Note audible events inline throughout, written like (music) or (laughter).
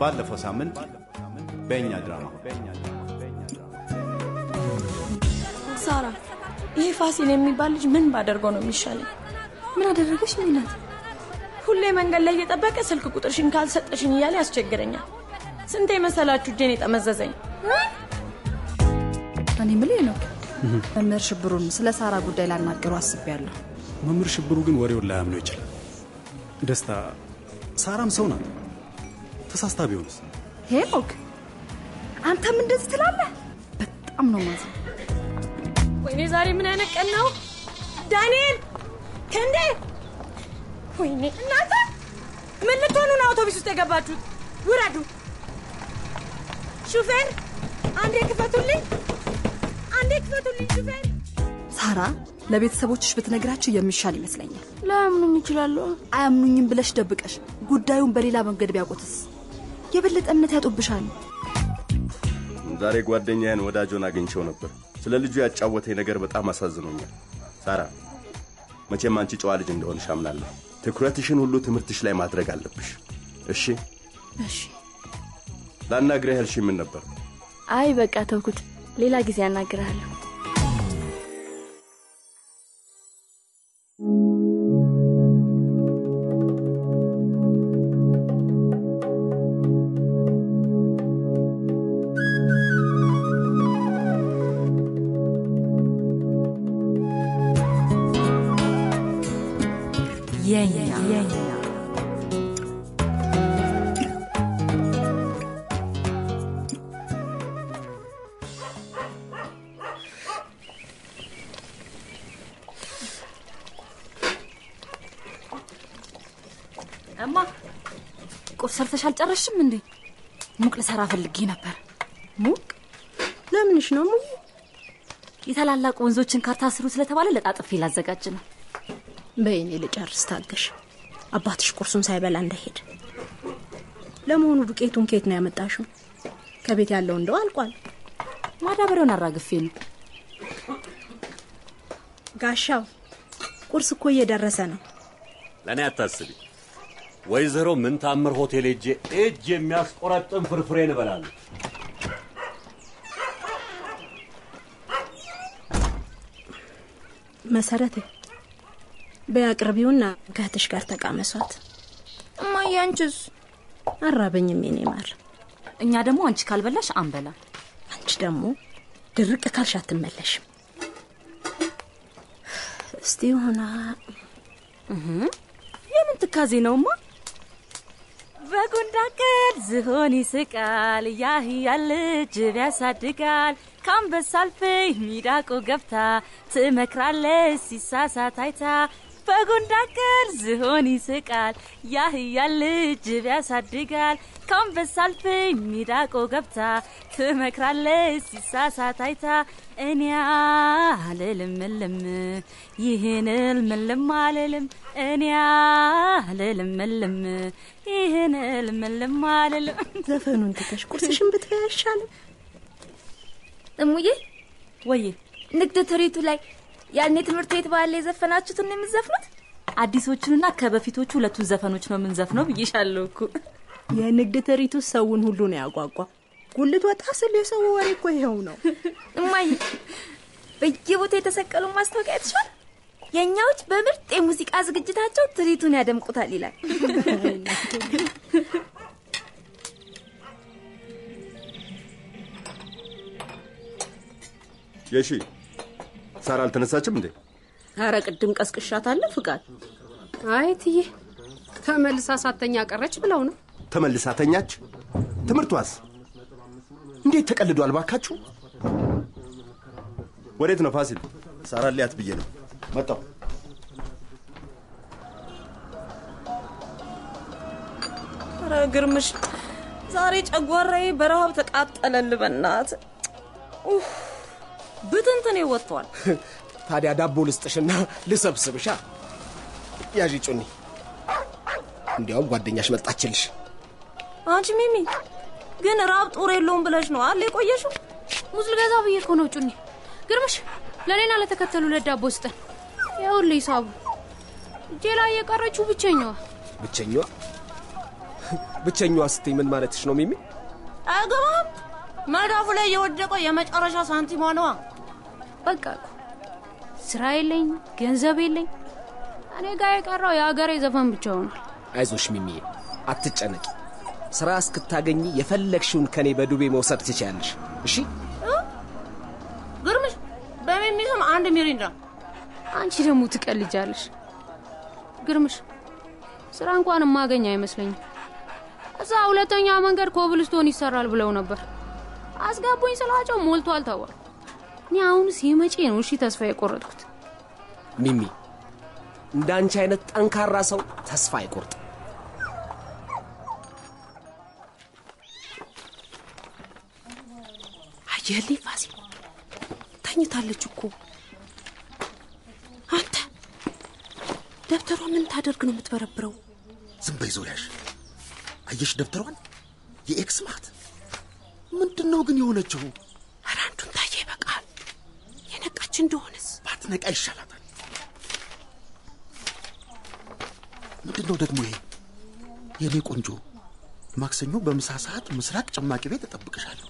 ባለፈው ሳምንት በእኛ ድራማ ሳራ፣ ይሄ ፋሲል የሚባል ልጅ ምን ባደርገው ነው የሚሻለኝ? ምን አደረገች ሚላት? ሁሌ መንገድ ላይ እየጠበቀ ስልክ ቁጥርሽን ካልሰጠሽኝ እያለ ያስቸግረኛል። ስንቴ መሰላችሁ እጄን የጠመዘዘኝ። እኔ ምልህ ነው መምህር ሽብሩን ስለ ሳራ ጉዳይ ላናገሩ አስቤያለሁ። መምህር ሽብሩ ግን ወሬውን ላያምነው ይችላል። ደስታ ሳራም ሰው ናት። ተሳስታ ቢሆንስ? ሄኖክ አንተም እንደዚህ ትላለህ? በጣም ነው ማዘ ወይኔ ዛሬ ምን አይነት ቀን ነው? ዳንኤል ክንዴ፣ ወይኔ እናንተ ምን ልትሆኑ ነው አውቶቡስ ውስጥ የገባችሁት? ውረዱ! ሹፌር አንዴ ክፈቱልኝ፣ አንዴ ክፈቱልኝ ሹፌር። ሳራ ለቤተሰቦችሽ ብትነግራቸው የሚሻል ይመስለኛል። ላያምኑኝ ይችላሉ። አያምኑኝም ብለሽ ደብቀሽ ጉዳዩን በሌላ መንገድ ቢያውቁትስ የበለጠ እምነት ያጡብሻል። ዛሬ ጓደኛዬን ወዳጆን አግኝቼው ነበር። ስለ ልጁ ያጫወተኝ ነገር በጣም አሳዝኖኛል። ሳራ፣ መቼም አንቺ ጨዋ ልጅ እንደሆንሽ አምናለሁ። ትኩረትሽን ሁሉ ትምህርትሽ ላይ ማድረግ አለብሽ። እሺ? እሺ። ላናግረህ ያልሽ ምን ነበር? አይ በቃ ተውኩት። ሌላ ጊዜ አናግርሃለሁ። ቁርስ ሰርተሽ አልጨረስሽም እንዴ? ሙቅ ልሰራ ፈልጌ ነበር። ሙቅ ለምንሽ ነው ሙዬ? የታላላቅ ወንዞችን ካርታ ስሩ ስለተባለ ለጣጥፌ ላዘጋጅ ነው። በይኔ ልጨርስ፣ ታገሽ። አባትሽ ቁርሱን ሳይበላ እንዳይሄድ። ለመሆኑ ዱቄቱን ከየት ነው ያመጣሽው? ከቤት ያለው እንደው አልቋል። ማዳበሪያውን አራግፌ ነው። ጋሻው ቁርስ እኮ እየደረሰ ነው። ለእኔ አታስቢ። ወይዘሮ ምን ታምር ሆቴል ሄጄ እጅ የሚያስቆረጥም ፍርፍሬን እበላለሁ። መሰረቴ በያቅርቢውና ከእህትሽ ጋር ተቃመሷት። እማዬ አንቺስ? አራበኝም የኔ ማር። እኛ ደግሞ አንቺ ካልበላሽ አንበላም። አንቺ ደግሞ ድርቅ ካልሽ አትመለሽም። እስቲ ሆና የምን ትካዜ ነውማ? በጉንዳቀል ዝሆን ይስቃል፣ ያህያል ጅብ ያሳድጋል። ከአንበሳ አልፈይ ሚዳቆ ገብታ ትመክራለች ሲሳሳት አይታ። በጉንዳቀል ዝሆን ይስቃል፣ ያህያል ጅብ ያሳድጋል። ከአንበሳ አልፈይ ሚዳቆ ገብታ ትመክራለች ሲሳሳት አይታ። እኔ አልልም እልም ይህን እልምልም አልልም እኔ አልልም እልም ይህን እልምልም አልልም። ዘፈኑን ትተሽ ቁርስሽን ብትበይ አይሻልም? እሙዬ ወዬ ንግድ ትርኢቱ ላይ ያኔ ትምህርት ቤት ባለ የዘፈናችሁትን የምትዘፍኑት? አዲሶቹንና ከበፊቶቹ ሁለቱን ዘፈኖች ነው የምንዘፍነው ብዬሻለሁ እኮ። የንግድ ትርኢቱ ሰውን ሁሉ ነው ያጓጓ። ጉልት ወጣ ስል የሰው ወሬ እኮ ይኸው ነው። እማዬ በየቦታ የተሰቀሉ ማስታወቂያ አይተሻል? የእኛዎች በምርጥ የሙዚቃ ዝግጅታቸው ትርኢቱን ያደምቁታል ይላል። የሺ ሳራ አልተነሳችም እንዴ? አረ ቅድም ቀስቅሻታለሁ ፍቃድ። አይ ትዬ ተመልሳ ሳተኛ ቀረች ብለው ነው። ተመልሳ ተኛች። ትምህርቷስ እንዴት ተቀልዷል ባካችሁ? ወዴት ነው ፋሲል? ሳራ ሊያት ብዬ ነው መጣው። ኧረ ግርምሽ ዛሬ ጨጓራዬ በረሃብ ተቃጠለል። በናት ብትንትኔ ወጥቷል። ታዲያ ዳቦ ልስጥሽና ልሰብስብሻ። ያዢ ጩኒ። እንዲያውም ጓደኛሽ መጣችልሽ። አንቺ ሚሚ ግን ራብ ጦር የለውም ብለሽ ነው አለ የቆየሽው? ሙዝ ልገዛ ብዬ እኮ ነው ጩኒ። ግርምሽ ለሌና ለተከተሉ ለዳቦ ስጠን። ይኸውልህ ሂሳቡ እጄ ላይ የቀረችው ብቸኛዋ ብቸኛዋ ብቸኛዋ ስትይ ምን ማለትሽ ነው ሚሚ? አይገባም። መዳፉ ላይ የወደቀው የመጨረሻ ሳንቲም ነዋ። በቃ እኮ ስራ የለኝ፣ ገንዘብ የለኝ። እኔ ጋር የቀረው የሀገሬ ዘፈን ብቻ ሆኗል። አይዞሽ ሚሚዬ፣ አትጨነቂ። ስራ እስክታገኝ የፈለግሽውን ከኔ በዱቤ መውሰድ ትችያለሽ። እሺ ግርምሽ በሚሚ ስም አንድ ሚሪንዳ። አንቺ ደግሞ ትቀልጃለሽ። ግርምሽ ስራ እንኳን የማገኝ አይመስለኝም። እዛ ሁለተኛ መንገድ ኮብልስቶን ይሰራል ብለው ነበር። አስጋቡኝ ስላቸው ሞልቷል ተባሉ። እኔ አሁንስ የመቼ ነው እሺ ተስፋ የቆረጥኩት? ሚሚ፣ እንደ አንቺ አይነት ጠንካራ ሰው ተስፋ አይቆርጥም። አየህልኝ ፋሲል፣ ተኝታለች እኮ። አንተ ደብተሯ ምን ታደርግ ነው የምትበረብረው? ዝም በይ ዙሪያሽ። አየሽ ደብተሯን? የኤክስ ማት ምንድን ነው ግን የሆነችው? ኧረ አንዱን ታየ ይበቃል። የነቃች እንደሆነስ ባትነቃ ይሻላታል። ምንድን ነው ደግሞ ይሄ? የእኔ ቆንጆ ማክሰኞ በምሳ ሰዓት ምስራቅ ጭማቂ ቤት እጠብቅሻለሁ።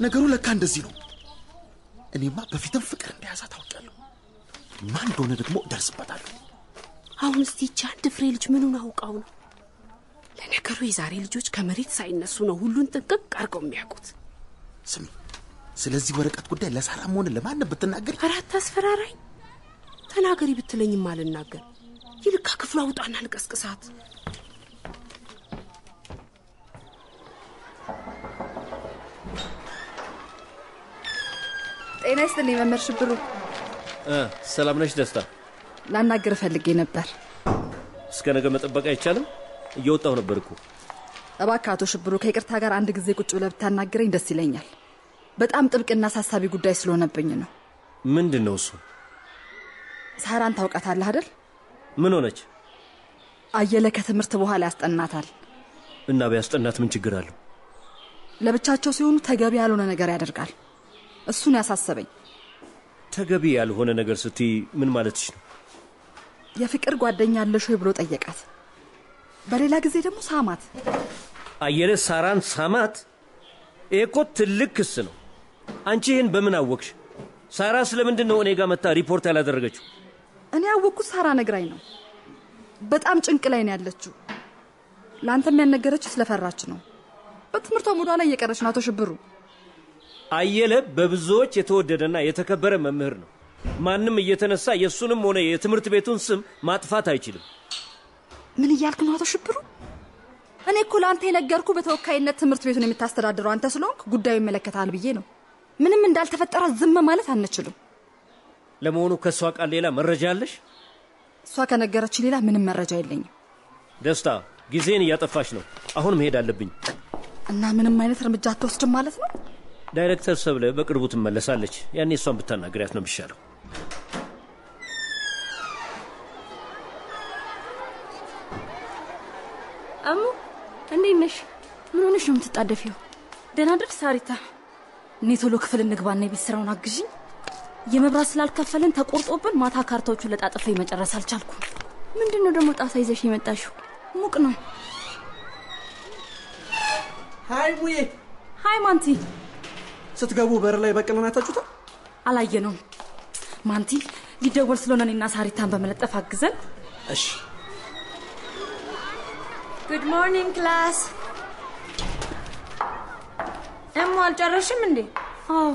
ነገሩ ለካ እንደዚህ ነው። እኔማ በፊትም ፍቅር እንደያዛ ታውቂያለሁ። ማን እንደሆነ ደግሞ እደርስበታለሁ። አሁን እስቲ ይቺ አንድ ፍሬ ልጅ ምኑን አውቃው ነው? ለነገሩ የዛሬ ልጆች ከመሬት ሳይነሱ ነው ሁሉን ጥንቅቅ አድርገው የሚያውቁት። ስሚ፣ ስለዚህ ወረቀት ጉዳይ ለሳራም ሆነ ለማንም ብትናገር ኧረ አታስፈራራኝ። ተናገሪ ብትለኝም አልናገር። ይልካ ክፍሉ አውጣና ልቀስቅሳት። ጤና ይስጥልኝ መምህር ሽብሩ። ሰላም ነሽ ደስታ? ላናግር ፈልጌ ነበር። እስከ ነገ መጠበቅ አይቻልም? እየወጣሁ ነበር እኮ። እባክህ አቶ ሽብሩ ከይቅርታ ጋር አንድ ጊዜ ቁጭ ብለህ ብታናግረኝ ደስ ይለኛል። በጣም ጥብቅና አሳሳቢ ጉዳይ ስለሆነብኝ ነው። ምንድን ነው እሱ? ሳራን ታውቃታለህ አይደል? ምን ሆነች? አየለ ከትምህርት በኋላ ያስጠናታል። እና ቢያስጠናት ምን ችግር አለው? ለብቻቸው ሲሆኑ ተገቢ ያልሆነ ነገር ያደርጋል። እሱን ያሳሰበኝ። ተገቢ ያልሆነ ነገር ስትይ ምን ማለትሽ ነው? የፍቅር ጓደኛ አለሽ ወይ ብሎ ጠየቃት። በሌላ ጊዜ ደግሞ ሳማት። አየለ ሳራን ሳማት? ይሄ እኮ ትልቅ ክስ ነው። አንቺ ይህን በምን አወቅሽ? ሳራ ስለምንድን ነው እኔ ጋር መታ ሪፖርት ያላደረገችው? እኔ ያወቅኩት ሳራ ነግራኝ ነው። በጣም ጭንቅ ላይ ነው ያለችው። ለአንተም ያልነገረች ስለፈራች ነው። በትምህርቷ ሙዷ ላይ እየቀረች ነው። አቶ ሽብሩ አየለ በብዙዎች የተወደደና የተከበረ መምህር ነው። ማንም እየተነሳ የእሱንም ሆነ የትምህርት ቤቱን ስም ማጥፋት አይችልም። ምን እያልክ ነው አቶ ሽብሩ? እኔ እኮ ለአንተ የነገርኩ በተወካይነት ትምህርት ቤቱን የምታስተዳድረው አንተ ስለሆንክ ጉዳዩ ይመለከታል ብዬ ነው። ምንም እንዳልተፈጠረ ዝም ማለት አንችልም። ለመሆኑ ከእሷ ቃል ሌላ መረጃ አለሽ? እሷ ከነገረች ሌላ ምንም መረጃ የለኝም። ደስታ፣ ጊዜን እያጠፋሽ ነው። አሁን መሄድ አለብኝ። እና ምንም አይነት እርምጃ አትወስድም ማለት ነው? ዳይሬክተር ሰብለ በቅርቡ ትመለሳለች። ያኔ እሷን ብታናግሪያት ነው የሚሻለው። እሙ እንዴት ነሽ? ምን ሆነሽ ነው የምትጣደፊው? ደህና ደር ሳሪታ። እኔ ቶሎ ክፍል እንግባና የቤት ስራውን አግዥኝ። የመብራት ስላልከፈልን ተቆርጦብን ማታ ካርታዎቹን ለጣጥፌ መጨረስ አልቻልኩም። ምንድን ነው ደግሞ ጣሳ ይዘሽ የመጣሽው? ሙቅ ነው። Hi ሙዬ። Hi ማንቲ። ስትገቡ በር ላይ በቀለን አይታችሁታል? አላየነውም። ማንቲ ሊደወል ስለሆነ እኔና ሳሪታን በመለጠፍ አግዘን። እሺ። Good morning class። እሙ አልጨረሽም እንዴ? አዎ።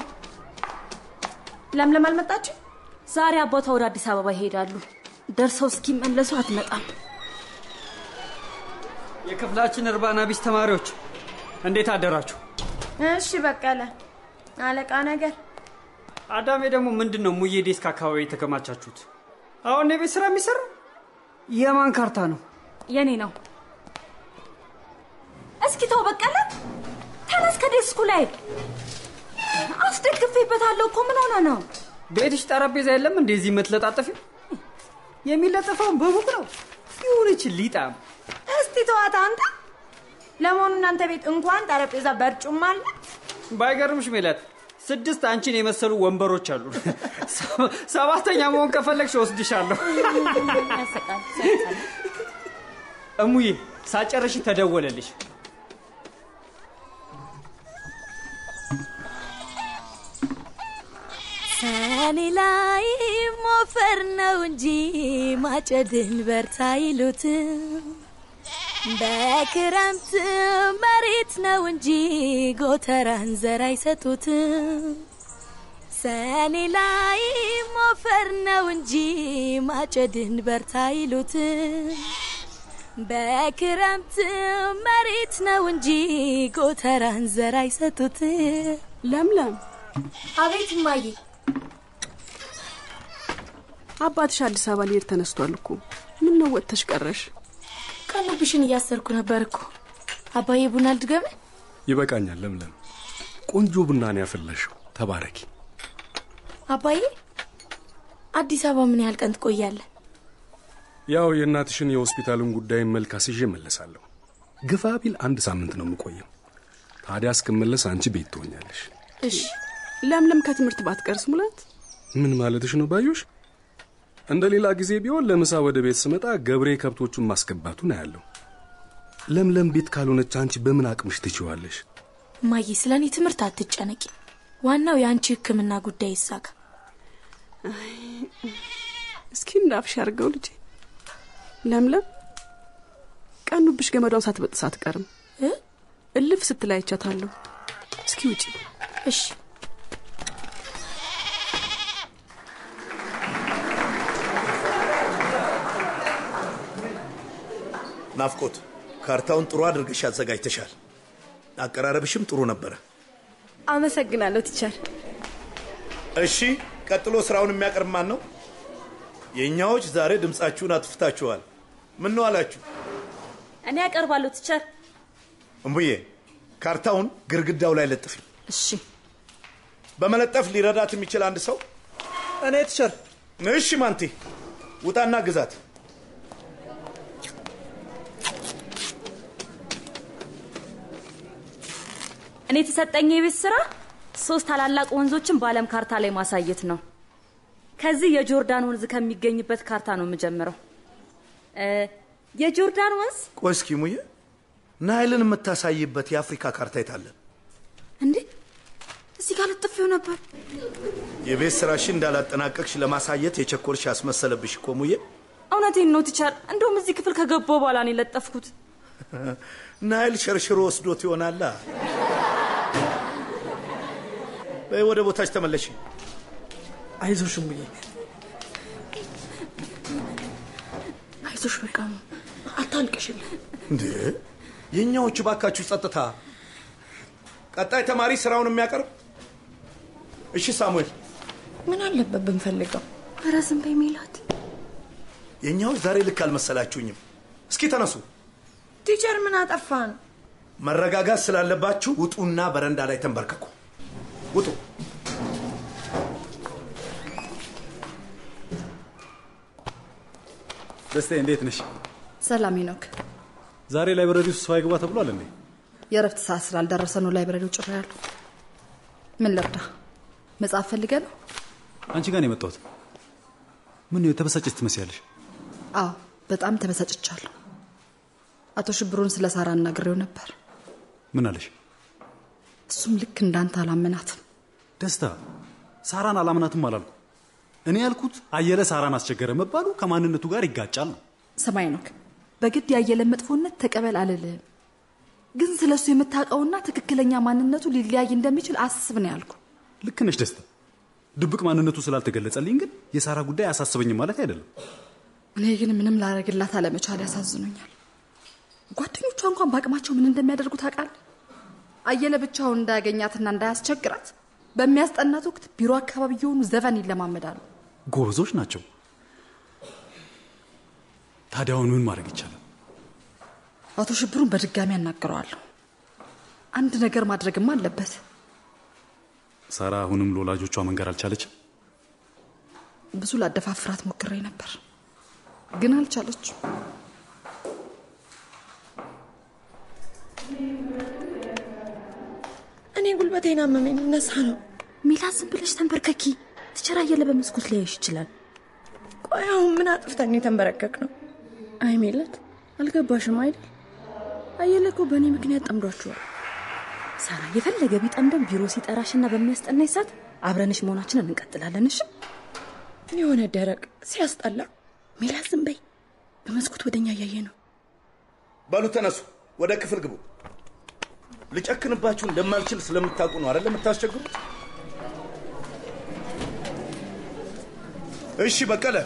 ለምለም አልመጣችም? ዛሬ አባቷ ወደ አዲስ አበባ ይሄዳሉ። ደርሰው እስኪመለሱ አትመጣም። የክፍላችን እርባና ቢስ ተማሪዎች እንዴት አደራችሁ? እሺ በቀለ አለቃ ነገር አዳሜ ደግሞ ምንድን ነው ሙዬ desk አካባቢ የተከማቻችሁት? አሁን የቤት ስራ የሚሰራ የማን ካርታ ነው? የኔ ነው። እስኪ ተው በቀለ፣ ተነስ ከዴስኩ ላይ አስደግፌበታለሁ እኮ ምን ሆነ ነው? ቤትሽ ጠረጴዛ የለም እንደዚህ የምትለጣጠፊው? የሚለጠፈውን በቡቅ ነው። ይሁንች ሊጣም እስቲ ተዋት አንተ። ለመሆኑ እናንተ ቤት እንኳን ጠረጴዛ በርጩማ አለ? ባይገርምሽ ሜላት ስድስት አንቺን የመሰሉ ወንበሮች አሉ። (laughs) ሰባተኛ መሆን ከፈለግሽ ወስድሻለሁ። (laughs) እሙዬ ሳጨርሽ ተደወለልሽ። ሰኔ ላይ ሞፈር ነው እንጂ ማጨድን በርታ ይሉትም በክረምት መሬት ነው እንጂ ጎተራን ዘር አይሰጡትም። ሰኔ ላይ ሞፈር ነው እንጂ ማጨድን በርታ ይሉትም በክረምት መሬት ነው እንጂ ጎተራን ዘር አይሰጡትም። ለምለም አቤት እማዬ። አባትሽ አዲስ አበባ ሊሄድ ተነስቷል እኮ ምን ነው ወጥተሽ ቀረሽ? ቀኑብሽን እያሰርኩ ነበር እኮ አባዬ። ቡና ልድገም? ይበቃኛል ለምለም። ቆንጆ ቡና ነው ያፈላሽው። ተባረኪ። አባዬ አዲስ አበባ ምን ያህል ቀን ትቆያለህ? ያው የእናትሽን የሆስፒታሉን ጉዳይ መልክ አስይዤ እመለሳለሁ። ግፋ ቢል አንድ ሳምንት ነው የምቆየው። ታዲያ እስክመለስ አንቺ ቤት ትሆኛለሽ። እሺ። ለምለም ከትምህርት ባትቀርስ ሙላት ምን ማለትሽ ነው ባዩሽ? እንደ ሌላ ጊዜ ቢሆን ለምሳ ወደ ቤት ስመጣ ገብሬ ከብቶቹን ማስገባቱን አያለሁ። ለምለም ቤት ካልሆነች አንቺ በምን አቅምሽ ትችዋለሽ? እማዬ ስለ እኔ ትምህርት አትጨነቂ። ዋናው የአንቺ ሕክምና ጉዳይ ይሳካ። እስኪ እንዳፍሽ ያርገው ልጄ። ለምለም ቀኑብሽ ገመዷን ሳትበጥስ አትቀርም። እልፍ ስትል አይቻታለሁ። እስኪ ውጪ። እሺ ናፍቆት፣ ካርታውን ጥሩ አድርገሽ አዘጋጅተሻል። አቀራረብሽም ጥሩ ነበረ። አመሰግናለሁ ቲቸር። እሺ፣ ቀጥሎ ስራውን የሚያቀርብ ማን ነው? የእኛዎች ዛሬ ድምፃችሁን አጥፍታችኋል። ምን ነው አላችሁ? እኔ አቀርባለሁ teacher። እሙዬ፣ ካርታውን ግርግዳው ላይ ለጥፊ። እሺ። በመለጠፍ ሊረዳት የሚችል አንድ ሰው? እኔ teacher። እሺ፣ ማንቲ ውጣና አግዛት። እኔ የተሰጠኝ የቤት ስራ ሶስት ታላላቅ ወንዞችን በዓለም ካርታ ላይ ማሳየት ነው። ከዚህ የጆርዳን ወንዝ ከሚገኝበት ካርታ ነው የምጀምረው። የጆርዳን ወንዝ ቆይ እስኪ ሙዬ፣ ናይልን የምታሳይበት የአፍሪካ ካርታ የታለን? እንዴ እዚህ ጋር ለጥፌው ነበር። የቤት ስራሽን እንዳላጠናቀቅሽ ለማሳየት የቸኮልሽ ያስመሰለብሽ እኮ ሙዬ። እውነቴን ነው teacher። እንደውም እዚህ ክፍል ከገባው በኋላ ነው የለጠፍኩት። ናይል ሸርሽሮ ወስዶት ይሆናላ። ወደ ቦታሽ ተመለሽ። አይዞሽ እሙዬ። አይዞሽ በቃ አታልቅሽ። እንዴ የእኛዎቹ ባካችሁ ጸጥታ። ቀጣይ ተማሪ ስራውን የሚያቀርብ እሺ፣ ሳሙኤል ምን አለበት ብንፈልገው? ኧረ ዝም በይ ሜላት። የእኛዎች ዛሬ ልክ አልመሰላችሁኝም። እስኪ ተነሱ። teacher ምን አጠፋን? መረጋጋት ስላለባችሁ ውጡና በረንዳ ላይ ተንበርከኩ። ውጡ። ደስቴ እንዴት ነሽ? ሰላም ሄኖክ። ዛሬ ላይብረሪ ውስጥ ሰው አይግባ ተብሏል እንዴ? የእረፍት ሰዓት ስላልደረሰ ነው ላይብረሪው ጭር ያሉ። ምን ልርዳ? መጽሐፍ ፈልገ ነው? አንቺ ጋር ነው የመጣሁት። ምን ነው የተበሳጨች ትመስያለሽ? አዎ በጣም ተበሳጭቻለሁ። አቶ ሽብሩን ስለ ሳራ አናግሬው ነበር። ምን አለሽ? እሱም ልክ እንዳንተ አላመናትም። ደስታ ሳራን አላምናትም አላልኩ። እኔ ያልኩት አየለ ሳራን አስቸገረ መባሉ ከማንነቱ ጋር ይጋጫል ነው። ሰማይ ኖክ፣ በግድ ያየለ መጥፎነት ተቀበል አልልህም፣ ግን ስለ እሱ የምታውቀውና ትክክለኛ ማንነቱ ሊለያይ እንደሚችል አስብ ነው ያልኩ። ልክ ነሽ ደስታ። ድብቅ ማንነቱ ስላልተገለጸልኝ ግን የሳራ ጉዳይ አያሳስበኝም ማለት አይደለም። እኔ ግን ምንም ላረግላት አለመቻል ያሳዝኑኛል። ጓደኞቿ እንኳን በአቅማቸው ምን እንደሚያደርጉ ታውቃለህ? አየለ ብቻውን እንዳያገኛትና እንዳያስቸግራት በሚያስጠናት ወቅት ቢሮ አካባቢ የሆኑ ዘፈን ይለማመዳሉ። ጎበዞች ናቸው። ታዲያ አሁን ምን ማድረግ ይቻላል? አቶ ሽብሩን በድጋሚ ያናግረዋለሁ። አንድ ነገር ማድረግማ አለበት። ሳራ አሁንም ለወላጆቿ መንገር አልቻለችም። ብዙ ላደፋፍራት ሞክሬ ነበር፣ ግን አልቻለችም። እኔ ጉልበቴን አመመኝ፣ ልነሳ ነው። ሜላት ዝም ብለሽ ተንበርከኪ። ትቸር አየለ በመስኮት ሊያይሽ ይችላል። ቆይ አሁን ምን አጥፍተን የተንበረከክ ነው? አይ ሜላት፣ አልገባሽም አይደል? አየለ እኮ በእኔ ምክንያት ጠምዷችኋል። ሳራ የፈለገ ቢጠምደን ቢሮ ሲጠራሽና በሚያስጠናኝ ሰዓት አብረንሽ መሆናችንን እንቀጥላለን። እሺ የሆነ ደረቅ ሲያስጠላ። ሜላት ዝም በይ። በመስኮት ወደኛ እያየ ነው። በሉ ተነሱ፣ ወደ ክፍል ግቡ። ልጨክንባችሁ እንደማልችል ስለምታውቁ ነው አይደል የምታስቸግሩት? እሺ በቀለ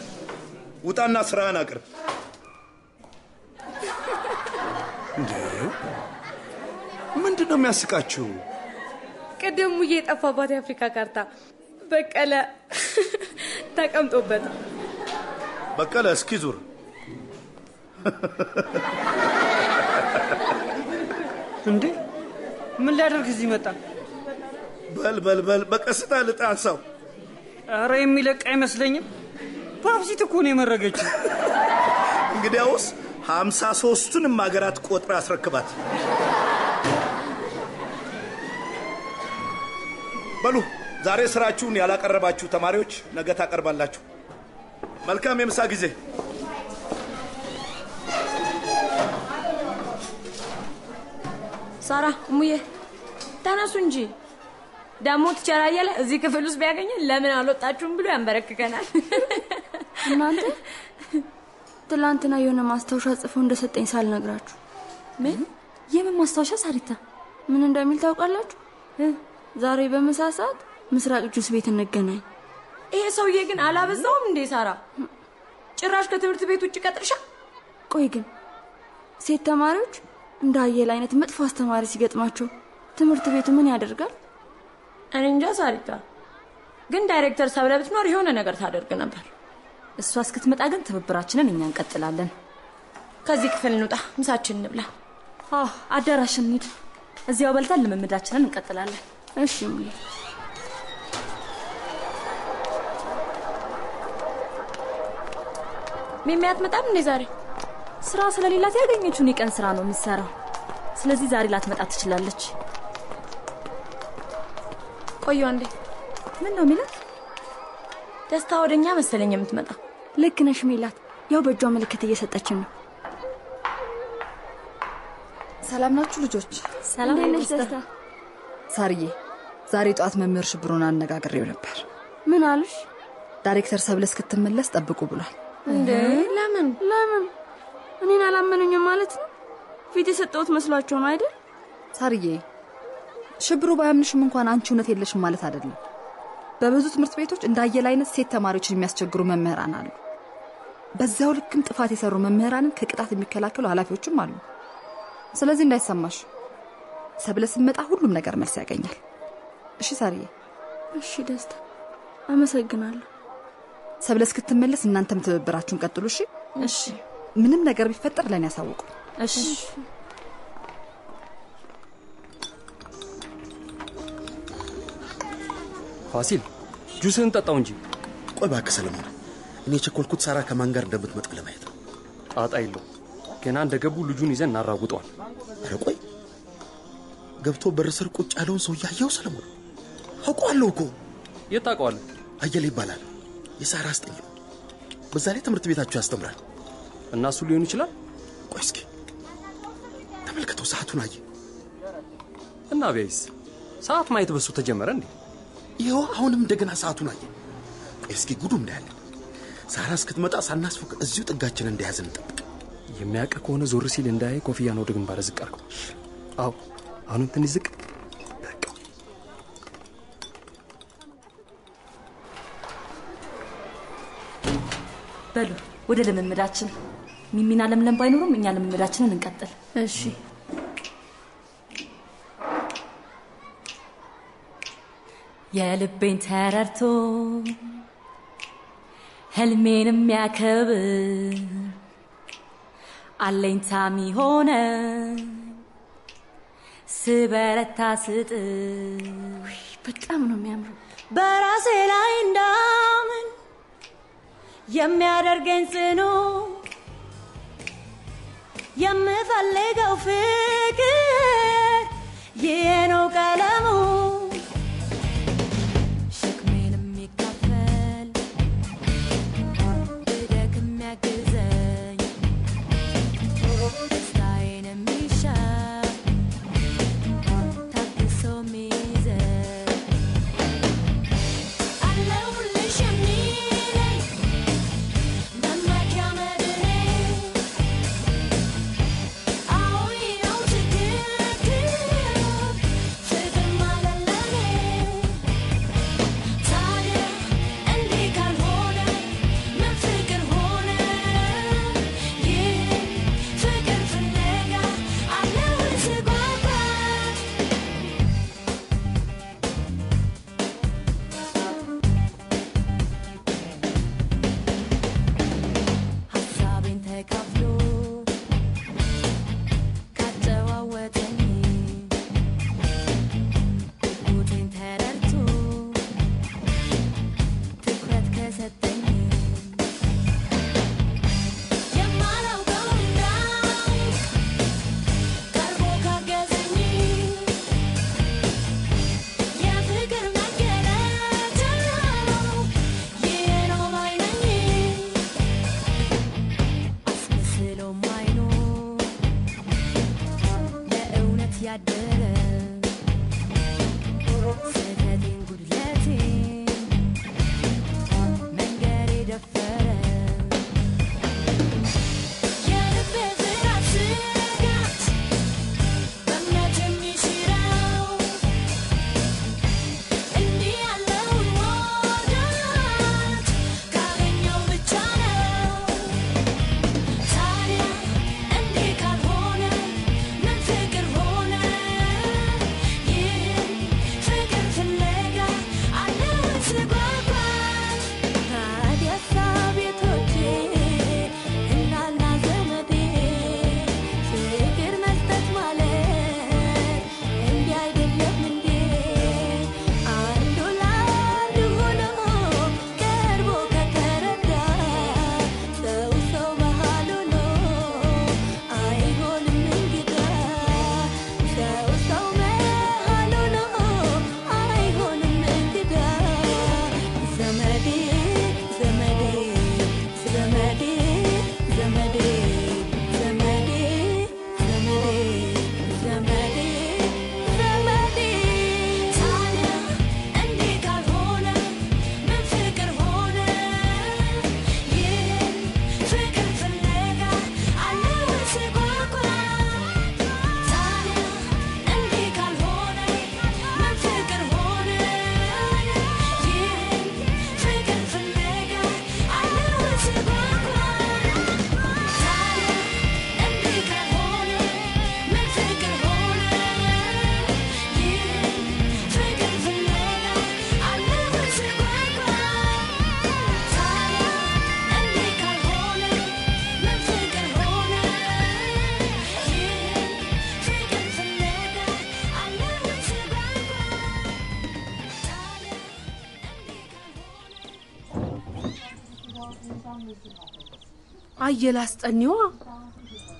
ውጣና ስራህን አቅርብ። እንዴ ምንድን ነው የሚያስቃችሁ? ቅድም ሙዬ የጠፋባት የአፍሪካ ካርታ በቀለ ተቀምጦበት በቀለ እስኪ ዙር። እንዴ ምን ሊያደርግ እዚህ መጣ? በል በል በል በቀስታ ልጣ አንሳው። ኧረ የሚለቅ አይመስለኝም። ፓፕሲት እኮ ነው የመረገችው። እንግዲያውስ ሀምሳ ሶስቱንም ሀገራት ቆጥራ አስረክባት። በሉ ዛሬ ስራችሁን ያላቀረባችሁ ተማሪዎች ነገ ታቀርባላችሁ። መልካም የምሳ ጊዜ። ሳራ እሙዬ ተነሱ እንጂ ደግሞ አየለ እዚህ ክፍል ውስጥ ቢያገኘን ለምን አልወጣችሁም ብሎ ያንበረክከናል። እናንተ ትላንትና የሆነ ማስታወሻ ጽፎ እንደሰጠኝ ሳልነግራችሁ ምን? የምን ማስታወሻ ሳሪታ? ምን እንደሚል ታውቃላችሁ? ዛሬ በምሳ ሰዓት ምስራቅ ጁስ ቤት እንገናኝ። ይሄ ሰውዬ ግን አላበዛውም እንዴ ሳራ? ጭራሽ ከትምህርት ቤት ውጭ ቀጥርሻ? ቆይ ግን ሴት ተማሪዎች እንደ አየል አይነት መጥፎ አስተማሪ ሲገጥማቸው ትምህርት ቤቱ ምን ያደርጋል? እኔ እንጃ ሳሪታ። ግን ዳይሬክተር ሰብለ ብትኖር የሆነ ነገር ታደርግ ነበር። እሷ እስክትመጣ ግን ትብብራችንን እኛ እንቀጥላለን። ከዚህ ክፍል እንውጣ፣ ምሳችን እንብላ። አዎ አዳራሽ እንሂድ። እዚያው በልተን ልምምዳችንን እንቀጥላለን። እሺ ሚሚ አትመጣም እንዴ ዛሬ? ስራ ስለሌላት ያገኘችውን የቀን ስራ ነው የምትሰራው። ስለዚህ ዛሬ ላትመጣ ትችላለች። ቆዩ አንዴ። ምን ነው ሚላት? ደስታ ወደኛ መሰለኝ የምትመጣ። ልክ ነሽ ሜላት። ያው በእጇ ምልክት እየሰጠችን ነው። ሰላም ናችሁ ልጆች? ሰላም እንዴት ነሽ ደስታ? ሳርዬ፣ ዛሬ ጠዋት መምህር ሽብሮን አነጋግሬው ነበር። ምን አሉሽ? ዳይሬክተር ሰብለ እስክትመለስ ጠብቁ ብሏል። እንዴ ለምን ለምን? እኔን አላመኑኝም ማለት ነው? ፊት የሰጠሁት መስሏቸው ነው አይደል? ሳርዬ፣ ሽብሩ ባያምንሽም እንኳን አንቺ እውነት የለሽም ማለት አይደለም። በብዙ ትምህርት ቤቶች እንደ አየል አይነት ሴት ተማሪዎችን የሚያስቸግሩ መምህራን አሉ። በዚያው ልክም ጥፋት የሰሩ መምህራንን ከቅጣት የሚከላከሉ ኃላፊዎችም አሉ። ስለዚህ እንዳይሰማሽ፣ ሰብለ ስመጣ ሁሉም ነገር መልስ ያገኛል። እሺ ሳርዬ? እሺ ደስታ፣ አመሰግናለሁ። ሰብለ እስክትመለስ እናንተም ትብብራችሁን ቀጥሉ። እሺ እሺ። ምንም ነገር ቢፈጠር ለእኔ ያሳውቁ። እሺ። ፋሲል ጁስህን ጠጣው እንጂ። ቆይ እባክህ ሰለሞን፣ እኔ የቸኮልኩት ሳራ ከማን ጋር እንደምትመጣ ለማየት ነው። ጣጣ የለው። ገና እንደገቡ ልጁን ይዘን እናራውጠዋል። ኧረ ቆይ ገብቶ በር ስር ቁጭ ያለውን ሰው እያየው ሰለሞን፣ አውቀዋለሁ እኮ። የት ታውቀዋለህ? አየለ ይባላል። የሳራ አስጠኝ በዛ ላይ ትምህርት ቤታችሁ ያስተምራል። እና እሱ ሊሆን ይችላል። ቆይ እስኪ ተመልከተው፣ ሰዓቱን አየ እና ቢያይስ ሰዓት ማየት በሱ ተጀመረ እንዴ? ይኸው አሁንም እንደገና ሰዓቱን አየ። እስኪ ጉዱ እንዳያለን። ሳራ እስክትመጣ ሳናስፎቅ እዚሁ ጥጋችን እንደያዝን እንጠብቅ። የሚያውቅ ከሆነ ዞር ሲል እንዳያይ ኮፍያን ወደ ግንባር ዝቅ አድርገው። አዎ አሁንም ትንሽ ዝቅ። በሉ ወደ ልምምዳችን። ሚሚና ለምለም ባይኖሩም እኛ ልምምዳችንን እንቀጥል። እሺ። የልቤን ተረድቶ ህልሜን የሚያከብር አለኝታ ሚሆነ ስበረታ ስጥ በጣም ነው የሚያምረው። በራሴ ላይ እንዳምን የሚያደርገኝ ጽኑ የምፈልገው ፍቅር አየለ አስጠኒዋ።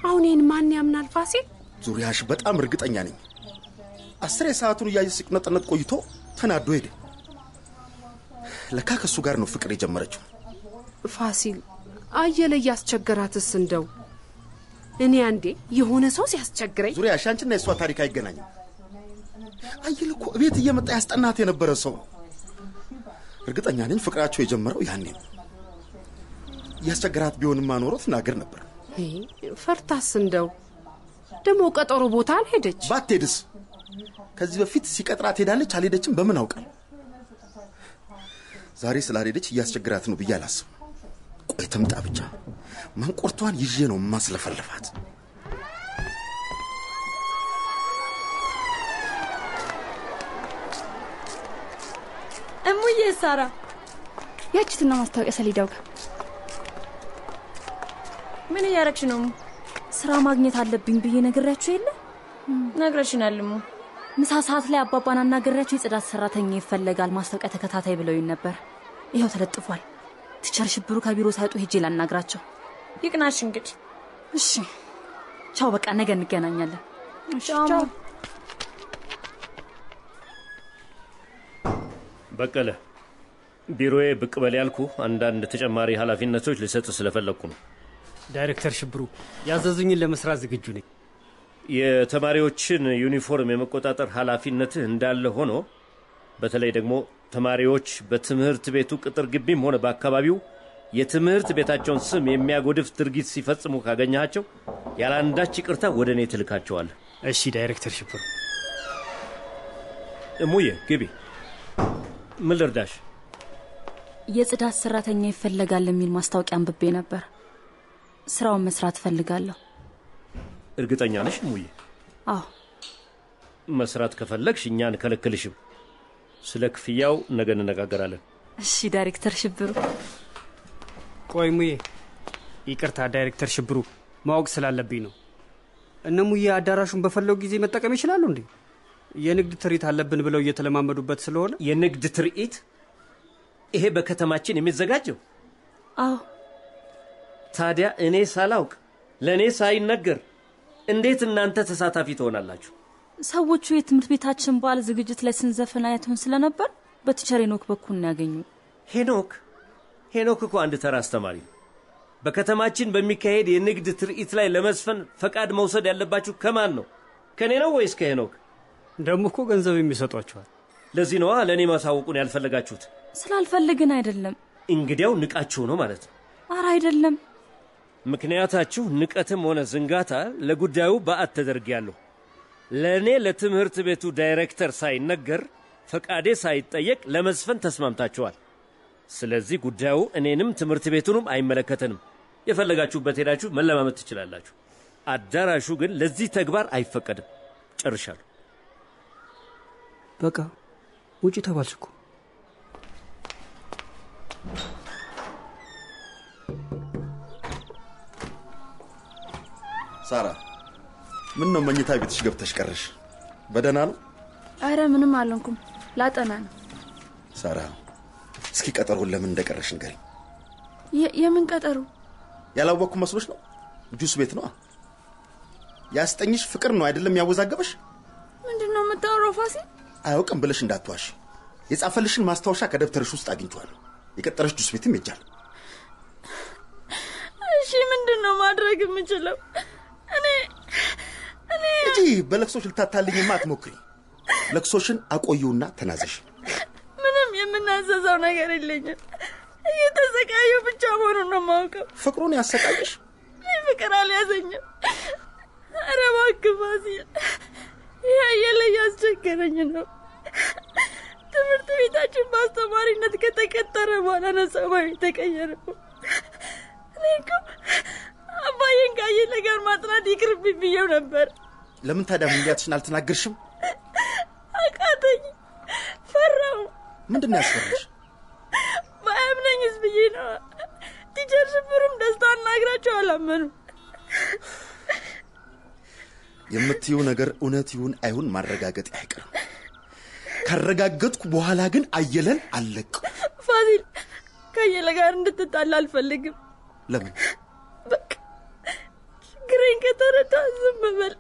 አሁን ይህን ማን ያምናል ፋሲል? ዙሪያሽ በጣም እርግጠኛ ነኝ። አስሬ ሰዓቱን እያየ ሲቅነጥነጥ ቆይቶ ተናዶ ሄደ። ለካ ከእሱ ጋር ነው ፍቅር የጀመረችው። ፋሲል አየለ እያስቸገራትስ እንደው እኔ አንዴ የሆነ ሰው ሲያስቸግረኝ ዙሪያሽ አንቺና የእሷ ታሪክ አይገናኝም። አየለ እኮ እቤት እየመጣ ያስጠናት የነበረ ሰው ነው። እርግጠኛ ነኝ ፍቅራቸው የጀመረው ያኔ ነው። እያስቸገራት ቢሆንማ ኖሮ ትናገር ነበር። ፈርታስ እንደው ደግሞ ቀጠሮ ቦታ አልሄደች። ባትሄድስ? ከዚህ በፊት ሲቀጥራት ሄዳለች አልሄደችም በምን አውቃል? ዛሬ ስላልሄደች እያስቸግራት ነው ብዬ አላስብም። ቆይ ትምጣ ብቻ። መንቆርቷን ይዤ ነው ማስለፈልፋት። እሙዬ ሳራ ያችትና ማስታወቂያ ሰሌዳው ጋር ምን እያረግሽ ነው? ስራ ማግኘት አለብኝ ብዬ ነግሬያችሁ የለ ነግረሽናል እሙ። ምሳ ሰዓት ላይ አባባን አናግሬያቸው የጽዳት ሰራተኛ ይፈለጋል ማስታወቂያ ተከታታይ ብለውኝ ነበር። ይኸው ተለጥፏል። teacher ሽብሩ ከቢሮ ሳይወጡ ሄጄ ላናግራቸው። ይቅናሽ እንግዲህ። እሺ ቻው፣ በቃ ነገ እንገናኛለን። ቻው። በቀለ ቢሮዬ ብቅ በል ያልኩ አንዳንድ ተጨማሪ ኃላፊነቶች ልሰጥ ስለፈለግኩ ነው። ዳይሬክተር ሽብሩ ያዘዙኝን ለመስራት ዝግጁ ነኝ። የተማሪዎችን ዩኒፎርም የመቆጣጠር ኃላፊነትህ እንዳለ ሆኖ በተለይ ደግሞ ተማሪዎች በትምህርት ቤቱ ቅጥር ግቢም ሆነ በአካባቢው የትምህርት ቤታቸውን ስም የሚያጎድፍ ድርጊት ሲፈጽሙ ካገኘሃቸው ያለ አንዳች ይቅርታ ወደ እኔ ትልካቸዋለህ። እሺ ዳይሬክተር ሽብሩ። እሙዬ ግቢ። ምን ልርዳሽ? የጽዳት ሰራተኛ ይፈለጋል የሚል ማስታወቂያ አንብቤ ነበር። ስራውን መስራት እፈልጋለሁ። እርግጠኛ ነሽ እሙዬ? አዎ። መስራት ከፈለግሽ እኛ አንከለክልሽም። ስለ ክፍያው ነገ እንነጋገራለን። እሺ ዳይሬክተር ሽብሩ። ቆይ ሙዬ፣ ይቅርታ ዳይሬክተር ሽብሩ፣ ማወቅ ስላለብኝ ነው። እነ ሙዬ አዳራሹን በፈለጉ ጊዜ መጠቀም ይችላሉ እንዴ? የንግድ ትርኢት አለብን ብለው እየተለማመዱበት ስለሆነ የንግድ ትርኢት? ይሄ በከተማችን የሚዘጋጀው? አዎ። ታዲያ እኔ ሳላውቅ ለእኔ ሳይነገር እንዴት እናንተ ተሳታፊ ትሆናላችሁ? ሰዎቹ የትምህርት ቤታችን በዓል ዝግጅት ላይ ስንዘፍን አይተውን ስለነበር በቲቸር ሄኖክ በኩል ነው ያገኙ። ሄኖክ ሄኖክ እኮ አንድ ተራ አስተማሪ ነው። በከተማችን በሚካሄድ የንግድ ትርኢት ላይ ለመዝፈን ፈቃድ መውሰድ ያለባችሁ ከማን ነው? ከእኔ ነው ወይስ ከሄኖክ? ደግሞ እኮ ገንዘብ የሚሰጧችኋል። ለዚህ ነዋ ለእኔ ማሳወቁን ያልፈለጋችሁት። ስላልፈልግን አይደለም። እንግዲያው ንቃችሁ ነው ማለት ነው። አረ አይደለም። ምክንያታችሁ ንቀትም ሆነ ዝንጋታ ለጉዳዩ በአት ተደርጊያለሁ። ለእኔ ለትምህርት ቤቱ ዳይሬክተር ሳይነገር ፈቃዴ ሳይጠየቅ ለመዝፈን ተስማምታችኋል። ስለዚህ ጉዳዩ እኔንም ትምህርት ቤቱንም አይመለከተንም። የፈለጋችሁበት ሄዳችሁ መለማመድ ትችላላችሁ። አዳራሹ ግን ለዚህ ተግባር አይፈቀድም። ጨርሻለሁ። በቃ ውጪ ተባልሽ እኮ። ሳራ፣ ምን ነው መኝታ ቤትሽ ገብተሽ ቀረሽ? በደህና ነው? አረ ምንም አልሆንኩም፣ ላጠና ነው። ሳራ፣ እስኪ ቀጠሮን ለምን እንደቀረሽ ንገሪኝ። የምን ቀጠሮ? ያላወቅኩ መስሎሽ ነው? ጁስ ቤት ነው። ያስጠኝሽ ፍቅር ነው አይደለም ያወዛገበሽ? ምንድን ነው የምታወራው ፋሲል? አያውቅም ብለሽ እንዳትዋሽ። የጻፈልሽን ማስታወሻ ከደብተርሽ ውስጥ አግኝቼዋለሁ። የቀጠረሽ ጁስ ቤትም ሄጃለሁ። እሺ ምንድን ነው ማድረግ የምችለው? በለቅሶች ልታታልኝማ አትሞክሪ። ለቅሶሽን አቆዩና ተናዘሽ። ምንም የምናዘዘው ነገር የለኝም። እየተሰቃየሁ ብቻ መሆኑን ነው የማውቀው። ፍቅሩን ያሰቃየሽ ፍቅር አልያዘኝም። ኧረ እባክህ ፋሲል፣ ይህ አየለ እያስቸገረኝ ነው። ትምህርት ቤታችን በአስተማሪነት ከተቀጠረ በኋላ ነው ጸባዩ የተቀየረው። እኔ እኮ አባዬን ከአየለ ጋር ማጥናት ይቅርብኝ ብዬው ነበር። ለምን ታዲያ ምክንያትሽን አልተናገርሽም? አቃተኝ፣ ፈራው። ምንድን ነው ያስፈራሽ? ባያምነኝስ ብዬ ነው። ቲቸር ሽብሩም ደስታ አናግራቸው አላመኑ። የምትይው ነገር እውነት ይሁን አይሁን ማረጋገጥ አይቀርም። ካረጋገጥኩ በኋላ ግን አየለን አለቀው። ፋሲል፣ ከአየለ ጋር እንድትጣላ አልፈልግም። ለምን? በ- ቦታ ዝም በል።